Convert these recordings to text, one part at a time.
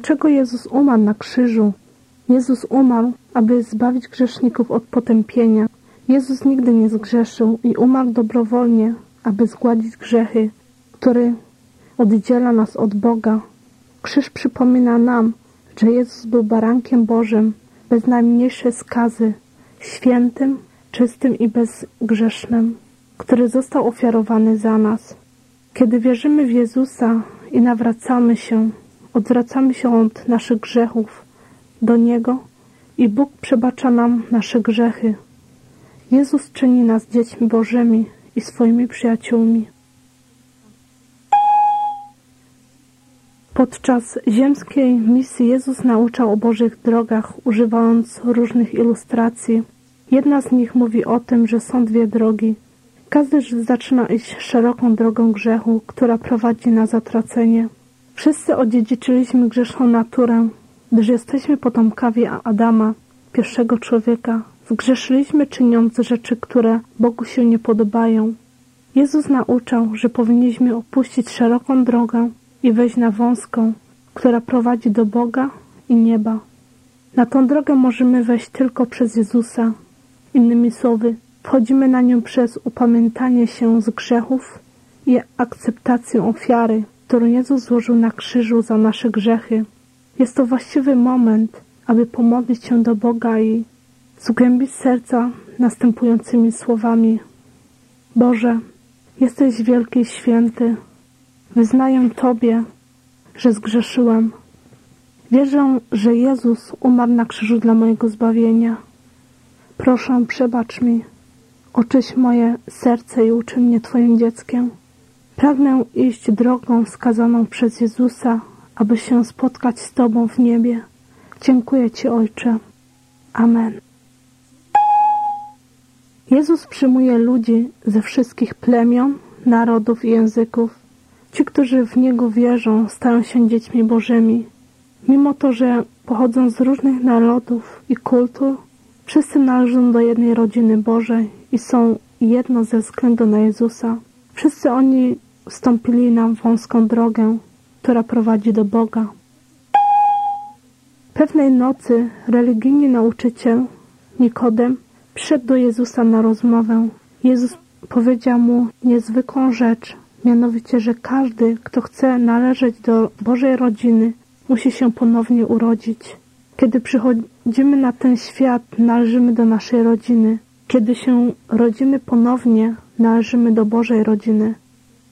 Dlaczego Jezus umarł na krzyżu? Jezus umarł, aby zbawić grzeszników od potępienia. Jezus nigdy nie zgrzeszył i umarł dobrowolnie, aby zgładzić grzechy, który oddziela nas od Boga. Krzyż przypomina nam, że Jezus był barankiem Bożym, bez najmniejszej skazy, świętym, czystym i bezgrzesznym, który został ofiarowany za nas. Kiedy wierzymy w Jezusa i nawracamy się, odwracamy się od naszych grzechów do Niego i Bóg przebacza nam nasze grzechy. Jezus czyni nas dziećmi Bożymi i swoimi przyjaciółmi. Podczas ziemskiej misji Jezus nauczał o Bożych drogach, używając różnych ilustracji. Jedna z nich mówi o tym, że są dwie drogi. Każdy zaczyna iść szeroką drogą grzechu, która prowadzi na zatracenie. Wszyscy odziedziczyliśmy grzeszną naturę, gdyż jesteśmy potomkami Adama, pierwszego człowieka. Zgrzeszyliśmy czyniąc rzeczy, które Bogu się nie podobają. Jezus nauczał, że powinniśmy opuścić szeroką drogę i wejść na wąską, która prowadzi do Boga i nieba. Na tą drogę możemy wejść tylko przez Jezusa. Innymi słowy, wchodzimy na nią przez upamiętanie się z grzechów i akceptację ofiary którą Jezus złożył na krzyżu za nasze grzechy. Jest to właściwy moment, aby pomodlić się do Boga i zgłębić serca następującymi słowami. Boże, jesteś wielki i święty. Wyznaję Tobie, że zgrzeszyłem. Wierzę, że Jezus umarł na krzyżu dla mojego zbawienia. Proszę, przebacz mi. Oczyś moje serce i uczy mnie Twoim dzieckiem. Pragnę iść drogą wskazaną przez Jezusa, aby się spotkać z Tobą w niebie. Dziękuję Ci, Ojcze. Amen. Jezus przyjmuje ludzi ze wszystkich plemion, narodów i języków. Ci, którzy w Niego wierzą, stają się dziećmi Bożymi. Mimo to, że pochodzą z różnych narodów i kultur, wszyscy należą do jednej rodziny Bożej i są jedno ze względu na Jezusa. Wszyscy oni wstąpili nam wąską drogę, która prowadzi do Boga. Pewnej nocy religijny nauczyciel Nikodem przyszedł do Jezusa na rozmowę. Jezus powiedział mu niezwykłą rzecz, mianowicie, że każdy, kto chce należeć do Bożej rodziny, musi się ponownie urodzić. Kiedy przychodzimy na ten świat, należymy do naszej rodziny. Kiedy się rodzimy ponownie, należymy do Bożej rodziny.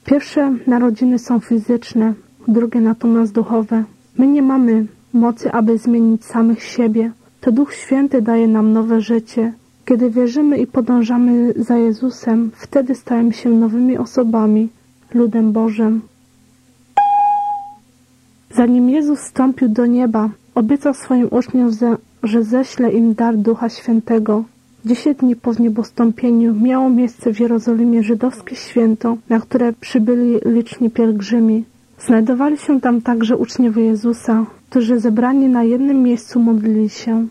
Pierwsze narodziny są fizyczne, drugie natomiast duchowe. My nie mamy mocy, aby zmienić samych siebie. To Duch Święty daje nam nowe życie. Kiedy wierzymy i podążamy za Jezusem, wtedy stajemy się nowymi osobami, ludem Bożym. Zanim Jezus wstąpił do nieba, obiecał swoim uczniom, że ześle im dar Ducha Świętego, Dziesięć dni po zniebostąpieniu miało miejsce w Jerozolimie żydowskie święto, na które przybyli liczni pielgrzymi. Znajdowali się tam także uczniowie Jezusa, którzy zebrani na jednym miejscu modlili się.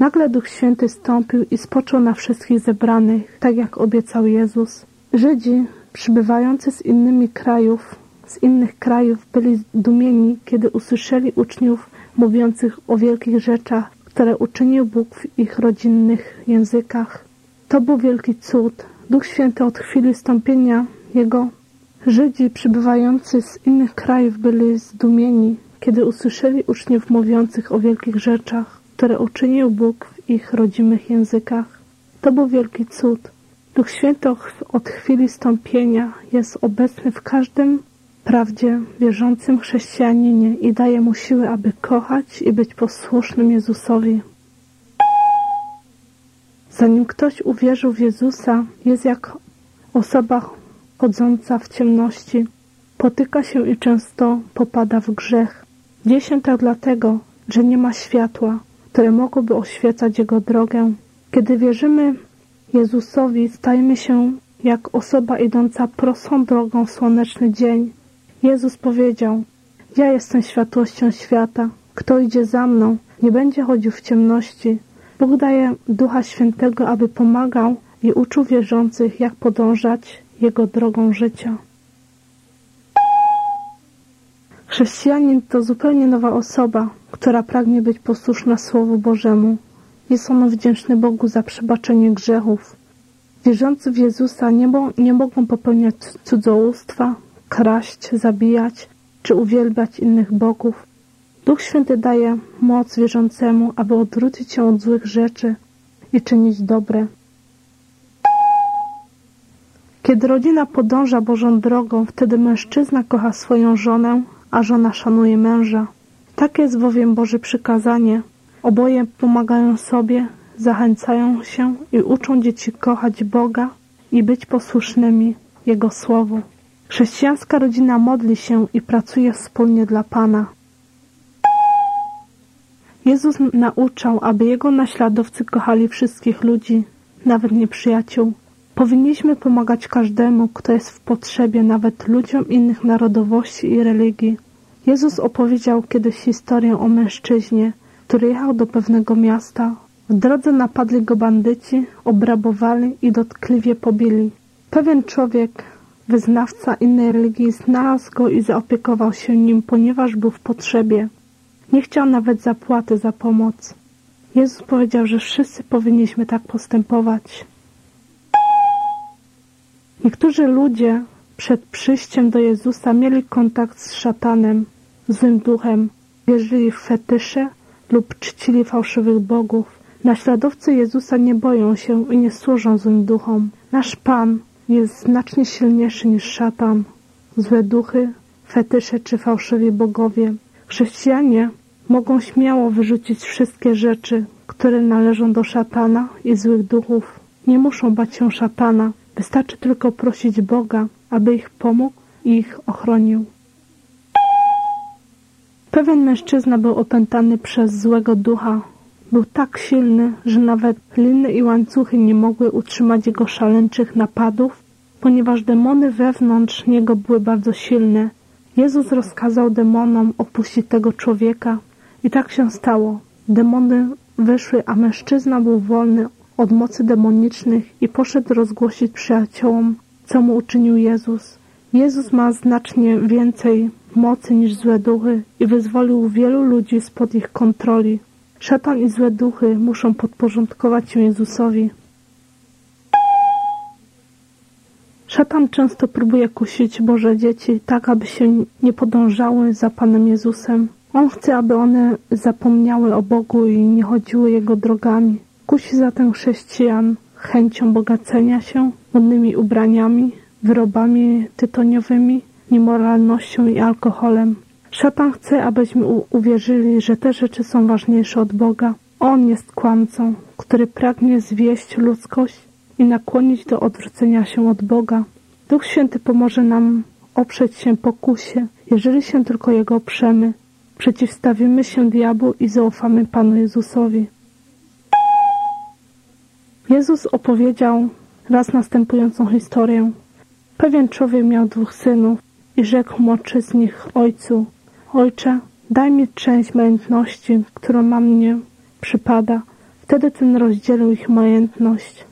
Nagle Duch Święty stąpił i spoczął na wszystkich zebranych, tak jak obiecał Jezus. Żydzi, przybywający z innymi krajów, z innych krajów byli zdumieni, kiedy usłyszeli uczniów mówiących o wielkich rzeczach, które uczynił Bóg w ich rodzinnych językach. To był wielki cud. Duch Święty od chwili stąpienia Jego. Żydzi przybywający z innych krajów byli zdumieni, kiedy usłyszeli uczniów mówiących o wielkich rzeczach, które uczynił Bóg w ich rodzimych językach. To był wielki cud. Duch Święty od chwili stąpienia jest obecny w każdym prawdzie wierzącym chrześcijaninie i daje mu siły, aby kochać i być posłusznym Jezusowi. Zanim ktoś uwierzył w Jezusa, jest jak osoba chodząca w ciemności, potyka się i często popada w grzech. Dzieje się tak dlatego, że nie ma światła, które mogłoby oświecać jego drogę. Kiedy wierzymy Jezusowi, stajemy się jak osoba idąca prostą drogą w słoneczny dzień. Jezus powiedział, ja jestem światłością świata. Kto idzie za mną, nie będzie chodził w ciemności. Bóg daje Ducha Świętego, aby pomagał i uczył wierzących, jak podążać Jego drogą życia. Chrześcijanin to zupełnie nowa osoba, która pragnie być posłuszna Słowu Bożemu. Jest ono wdzięczny Bogu za przebaczenie grzechów. Wierzący w Jezusa nie, nie mogą popełniać cudzołóstwa, kraść, zabijać czy uwielbiać innych bogów. Duch Święty daje moc wierzącemu, aby odwrócić się od złych rzeczy i czynić dobre. Kiedy rodzina podąża Bożą drogą, wtedy mężczyzna kocha swoją żonę, a żona szanuje męża. Takie jest bowiem Boże przykazanie. Oboje pomagają sobie, zachęcają się i uczą dzieci kochać Boga i być posłusznymi Jego Słowu. Chrześcijańska rodzina modli się i pracuje wspólnie dla Pana. Jezus nauczał, aby Jego naśladowcy kochali wszystkich ludzi, nawet nieprzyjaciół. Powinniśmy pomagać każdemu, kto jest w potrzebie, nawet ludziom innych narodowości i religii. Jezus opowiedział kiedyś historię o mężczyźnie, który jechał do pewnego miasta. W drodze napadli go bandyci, obrabowali i dotkliwie pobili. Pewien człowiek Wyznawca innej religii znalazł go i zaopiekował się nim, ponieważ był w potrzebie. Nie chciał nawet zapłaty za pomoc. Jezus powiedział, że wszyscy powinniśmy tak postępować. Niektórzy ludzie przed przyjściem do Jezusa mieli kontakt z szatanem, złym duchem, wierzyli w fetysze lub czcili fałszywych bogów. Naśladowcy Jezusa nie boją się i nie służą złym duchom. Nasz Pan jest znacznie silniejszy niż szatan, złe duchy, fetysze czy fałszywi bogowie. Chrześcijanie mogą śmiało wyrzucić wszystkie rzeczy, które należą do szatana i złych duchów. Nie muszą bać się szatana, wystarczy tylko prosić Boga, aby ich pomógł i ich ochronił. Pewien mężczyzna był opętany przez złego ducha, był tak silny, że nawet liny i łańcuchy nie mogły utrzymać jego szaleńczych napadów, ponieważ demony wewnątrz niego były bardzo silne. Jezus rozkazał demonom opuścić tego człowieka i tak się stało. Demony wyszły, a mężczyzna był wolny od mocy demonicznych i poszedł rozgłosić przyjaciołom, co mu uczynił Jezus. Jezus ma znacznie więcej mocy niż złe duchy i wyzwolił wielu ludzi spod ich kontroli. Szatan i złe duchy muszą podporządkować się Jezusowi. Szatan często próbuje kusić Boże dzieci tak, aby się nie podążały za Panem Jezusem. On chce, aby one zapomniały o Bogu i nie chodziły Jego drogami. Kusi zatem chrześcijan chęcią bogacenia się, modnymi ubraniami, wyrobami tytoniowymi, niemoralnością i alkoholem. Szatan chce, abyśmy uwierzyli, że te rzeczy są ważniejsze od Boga. On jest kłamcą, który pragnie zwieść ludzkość i nakłonić do odwrócenia się od Boga. Duch Święty pomoże nam oprzeć się pokusie, jeżeli się tylko Jego oprzemy. Przeciwstawimy się diabłu i zaufamy Panu Jezusowi. Jezus opowiedział raz następującą historię. Pewien człowiek miał dwóch synów i rzekł młodszy z nich ojcu, Ojcze, daj mi część majątności, którą ma mnie przypada. Wtedy ten rozdzielił ich majątność.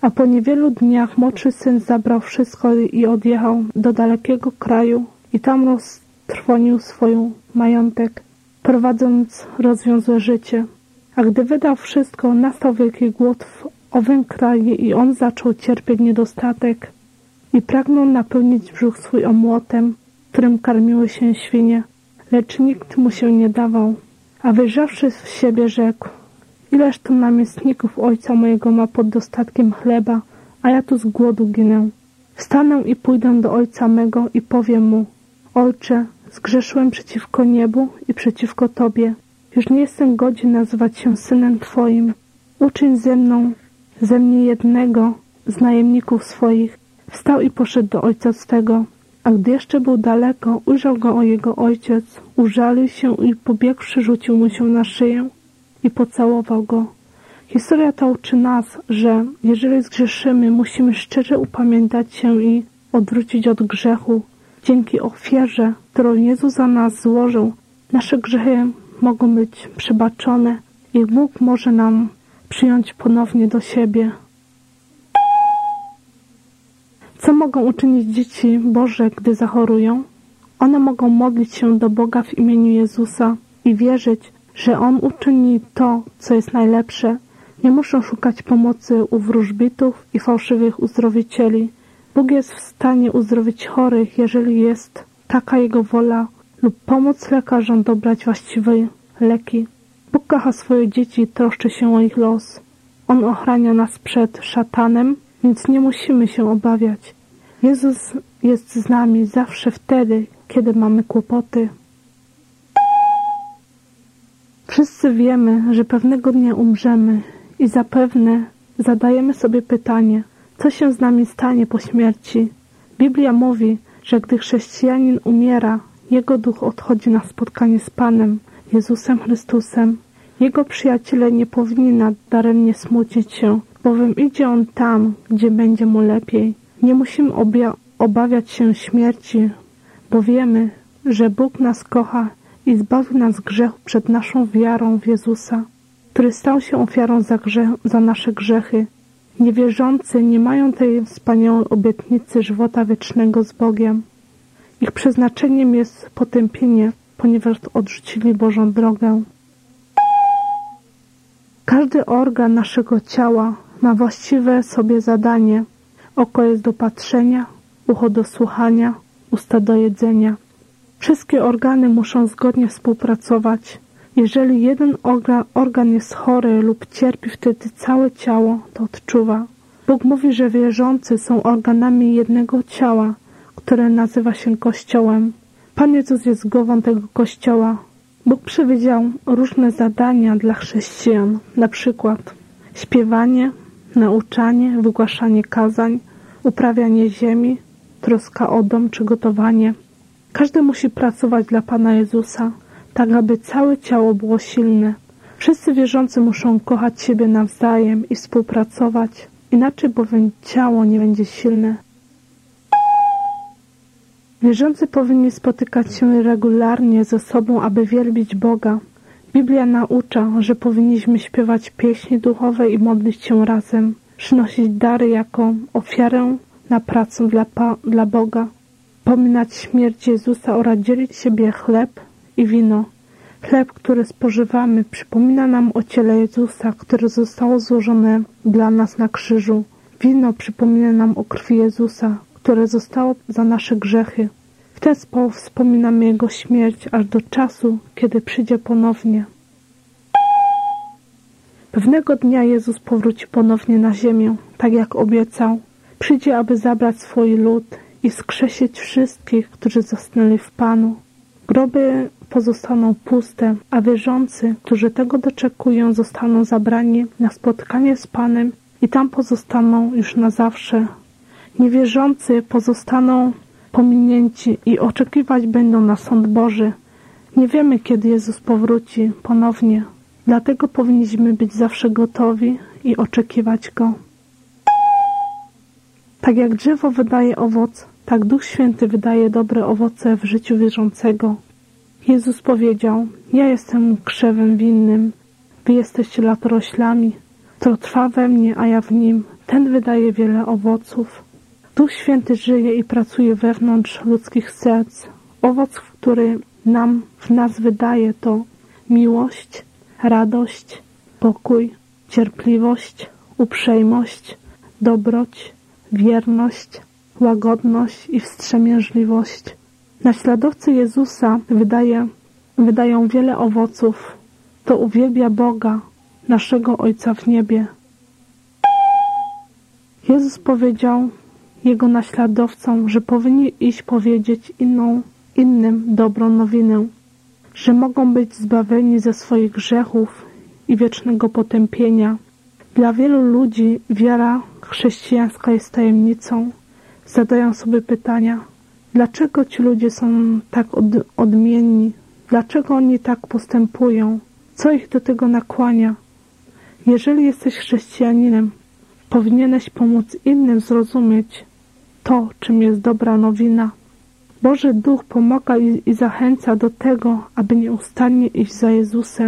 A po niewielu dniach młodszy syn zabrał wszystko i odjechał do dalekiego kraju i tam roztrwonił swoją majątek, prowadząc rozwiązłe życie. A gdy wydał wszystko, nastał wielki głód w owym kraju i on zaczął cierpieć niedostatek i pragnął napełnić brzuch swój omłotem, którym karmiły się świnie lecz nikt mu się nie dawał. A wyjrzawszy z siebie rzekł, ileż tu namiestników ojca mojego ma pod dostatkiem chleba, a ja tu z głodu ginę. Wstanę i pójdę do ojca mego i powiem mu, ojcze, zgrzeszyłem przeciwko niebu i przeciwko tobie. Już nie jestem godzien nazywać się synem twoim. Uczyń ze mną, ze mnie jednego z najemników swoich. Wstał i poszedł do ojca swego. A gdy jeszcze był daleko, ujrzał go jego ojciec, użalił się i pobiegłszy rzucił mu się na szyję i pocałował go. Historia ta uczy nas, że jeżeli zgrzeszymy, musimy szczerze upamiętać się i odwrócić od grzechu. Dzięki ofierze, którą Jezus za nas złożył, nasze grzechy mogą być przebaczone i Bóg może nam przyjąć ponownie do siebie. Co mogą uczynić dzieci Boże, gdy zachorują? One mogą modlić się do Boga w imieniu Jezusa i wierzyć, że On uczyni to, co jest najlepsze. Nie muszą szukać pomocy u wróżbitów i fałszywych uzdrowicieli. Bóg jest w stanie uzdrowić chorych, jeżeli jest taka Jego wola, lub pomóc lekarzom dobrać właściwe leki. Bóg kocha swoje dzieci i troszczy się o ich los. On ochrania nas przed szatanem, więc nie musimy się obawiać. Jezus jest z nami zawsze wtedy, kiedy mamy kłopoty. Wszyscy wiemy, że pewnego dnia umrzemy i zapewne zadajemy sobie pytanie, co się z nami stanie po śmierci. Biblia mówi, że gdy chrześcijanin umiera, jego duch odchodzi na spotkanie z Panem, Jezusem Chrystusem. Jego przyjaciele nie powinni nadaremnie smucić się, bowiem idzie on tam, gdzie będzie mu lepiej. Nie musimy obawiać się śmierci, bo wiemy, że Bóg nas kocha i zbawił nas grzechu przed naszą wiarą w Jezusa, który stał się ofiarą za, za nasze grzechy. Niewierzący nie mają tej wspaniałej obietnicy żywota wiecznego z Bogiem. Ich przeznaczeniem jest potępienie, ponieważ odrzucili Bożą drogę. Każdy organ naszego ciała na właściwe sobie zadanie. Oko jest do patrzenia, ucho do słuchania, usta do jedzenia. Wszystkie organy muszą zgodnie współpracować. Jeżeli jeden organ, organ jest chory lub cierpi, wtedy całe ciało to odczuwa. Bóg mówi, że wierzący są organami jednego ciała, które nazywa się Kościołem. Pan Jezus jest głową tego Kościoła. Bóg przewidział różne zadania dla chrześcijan, na przykład śpiewanie, nauczanie, wygłaszanie kazań, uprawianie ziemi, troska o dom czy gotowanie. Każdy musi pracować dla Pana Jezusa, tak aby całe ciało było silne. Wszyscy wierzący muszą kochać siebie nawzajem i współpracować, inaczej bowiem ciało nie będzie silne. Wierzący powinni spotykać się regularnie ze sobą, aby wielbić Boga. Biblia naucza, że powinniśmy śpiewać pieśni duchowe i modlić się razem, przynosić dary jako ofiarę na pracę dla, pa, dla Boga, pominać śmierć Jezusa oraz dzielić siebie chleb i wino. Chleb, który spożywamy, przypomina nam o ciele Jezusa, które zostało złożone dla nas na krzyżu. Wino przypomina nam o krwi Jezusa, które zostało za nasze grzechy ten sposób wspominam jego śmierć aż do czasu, kiedy przyjdzie ponownie. Pewnego dnia Jezus powróci ponownie na ziemię, tak jak obiecał. Przyjdzie, aby zabrać swój lud i skrzesić wszystkich, którzy zasnęli w Panu. Groby pozostaną puste, a wierzący, którzy tego doczekują, zostaną zabrani na spotkanie z Panem i tam pozostaną już na zawsze. Niewierzący pozostaną pominięci i oczekiwać będą na sąd Boży. Nie wiemy, kiedy Jezus powróci ponownie, dlatego powinniśmy być zawsze gotowi i oczekiwać Go. Tak jak drzewo wydaje owoc, tak Duch Święty wydaje dobre owoce w życiu wierzącego. Jezus powiedział: Ja jestem krzewem winnym, wy jesteście latoroślami. To trwa we mnie, a ja w nim. Ten wydaje wiele owoców. Duch Święty żyje i pracuje wewnątrz ludzkich serc. Owoc, który nam w nas wydaje, to miłość, radość, pokój, cierpliwość, uprzejmość, dobroć, wierność, łagodność i wstrzemięźliwość. Naśladowcy Jezusa wydaje, wydają wiele owoców. To uwielbia Boga, naszego Ojca w niebie. Jezus powiedział, jego naśladowcom, że powinni iść powiedzieć inną, innym dobrą nowinę, że mogą być zbawieni ze swoich grzechów i wiecznego potępienia. Dla wielu ludzi wiara chrześcijańska jest tajemnicą. Zadają sobie pytania, dlaczego ci ludzie są tak od, odmienni, dlaczego oni tak postępują, co ich do tego nakłania. Jeżeli jesteś chrześcijaninem, powinieneś pomóc innym zrozumieć, to, czym jest dobra nowina. Boży Duch pomaga i, i zachęca do tego, aby nieustannie iść za Jezusem.